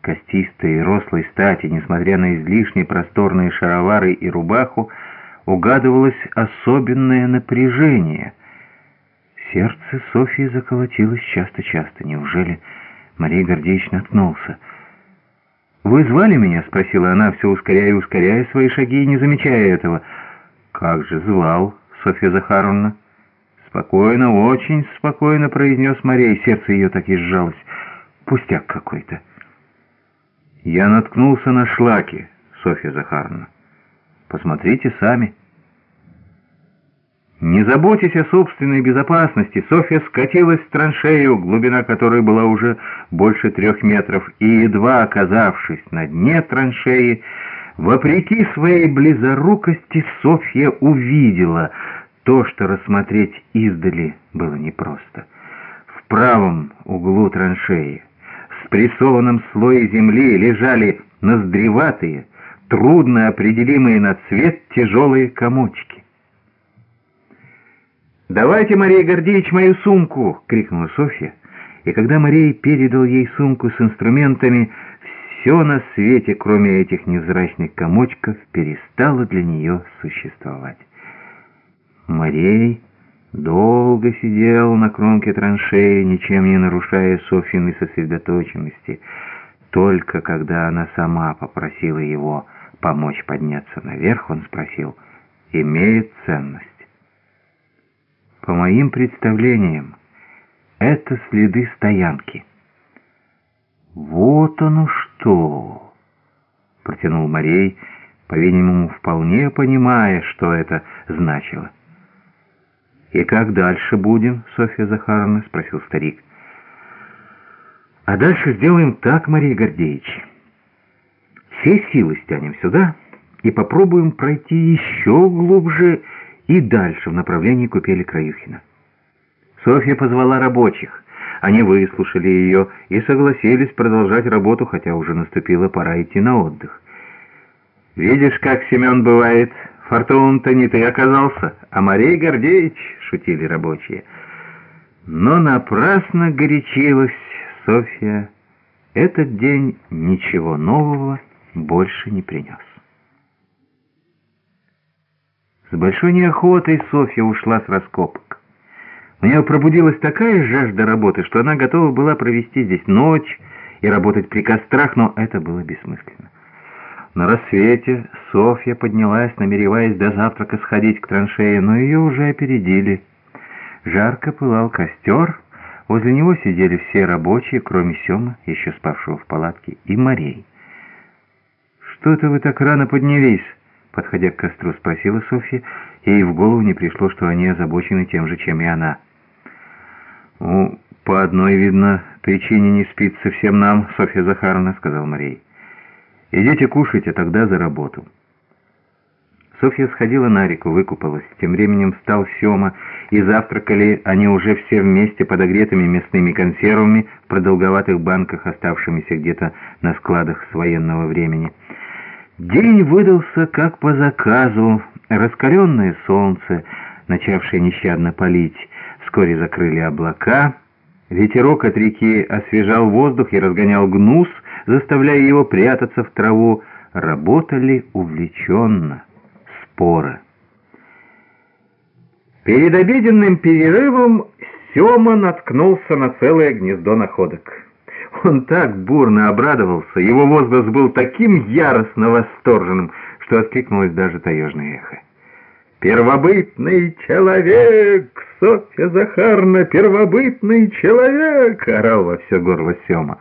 костистой и рослой стати, несмотря на излишне просторные шаровары и рубаху, угадывалось особенное напряжение. Сердце Софьи заколотилось часто-часто. Неужели Мария Гордеевич наткнулся? «Вы звали меня?» — спросила она, все ускоряя и ускоряя свои шаги, не замечая этого. «Как же звал, Софья Захаровна?» «Спокойно, очень спокойно», — произнес Мария, и сердце ее так и сжалось. «Пустяк какой-то». «Я наткнулся на шлаки, Софья Захаровна. Посмотрите сами». Не заботясь о собственной безопасности, Софья скатилась в траншею, глубина которой была уже больше трех метров, и, едва оказавшись на дне траншеи, вопреки своей близорукости, Софья увидела то, что рассмотреть издали было непросто. В правом углу траншеи, прессованном слое земли, лежали ноздреватые, трудно определимые на цвет тяжелые комочки. «Давайте, Мария Гордеевич, мою сумку!» — крикнула Софья. И когда Мария передал ей сумку с инструментами, все на свете, кроме этих невзрачных комочков, перестало для нее существовать. Марей долго сидел на кромке траншеи, ничем не нарушая Софьиной сосредоточенности. Только когда она сама попросила его помочь подняться наверх, он спросил, имеет ценность. По моим представлениям, это следы стоянки. «Вот оно что!» — протянул Марей, по-видимому, вполне понимая, что это значило. «И как дальше будем, Софья Захаровна?» — спросил старик. «А дальше сделаем так, Мария Гордеевич. Все силы стянем сюда и попробуем пройти еще глубже и дальше в направлении купели Краюхина. Софья позвала рабочих. Они выслушали ее и согласились продолжать работу, хотя уже наступила пора идти на отдых. «Видишь, как Семен бывает, фортун-то не ты оказался, а Марей Гордеевич», — шутили рабочие. Но напрасно горячилась Софья. Этот день ничего нового больше не принес. С большой неохотой Софья ушла с раскопок. У нее пробудилась такая жажда работы, что она готова была провести здесь ночь и работать при кострах, но это было бессмысленно. На рассвете Софья поднялась, намереваясь до завтрака сходить к траншее, но ее уже опередили. Жарко пылал костер, возле него сидели все рабочие, кроме Сема, еще спавшего в палатке, и Марей. «Что-то вы так рано поднялись?» Подходя к костру, спросила Софья. Ей в голову не пришло, что они озабочены тем же, чем и она. «Ну, по одной, видно, причине не спится всем нам, Софья Захаровна», — сказал Марей. «Идите кушать, а тогда за работу». Софья сходила на реку, выкупалась. Тем временем встал Сема, и завтракали они уже все вместе подогретыми мясными консервами в продолговатых банках, оставшимися где-то на складах с военного времени. День выдался как по заказу. Раскаленное солнце, начавшее нещадно палить, вскоре закрыли облака. Ветерок от реки освежал воздух и разгонял гнус, заставляя его прятаться в траву. Работали увлеченно, споро. Перед обеденным перерывом Сема наткнулся на целое гнездо находок. Он так бурно обрадовался, его возглас был таким яростно восторженным, что откликнулось даже таежное эхо. «Первобытный человек! Софья Захарна, первобытный человек!» — орал во все горло Сема.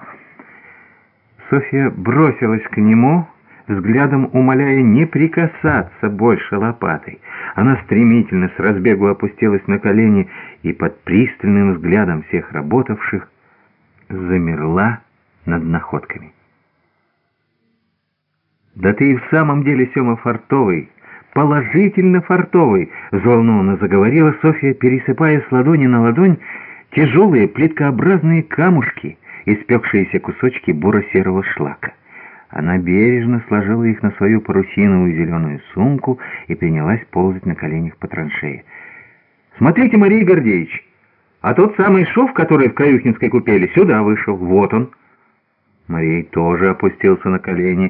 Софья бросилась к нему, взглядом умоляя не прикасаться больше лопатой. Она стремительно с разбегу опустилась на колени и под пристальным взглядом всех работавших замерла над находками. «Да ты и в самом деле, Сема, фартовый, положительно фартовый!» — взволнованно заговорила Софья, пересыпая с ладони на ладонь тяжелые плиткообразные камушки, испекшиеся кусочки буро-серого шлака. Она бережно сложила их на свою парусиновую зеленую сумку и принялась ползать на коленях по траншее. «Смотрите, Мария Гордеевич!» А тот самый шов, который в Краюхинской купели, сюда вышел. Вот он. Марей тоже опустился на колени.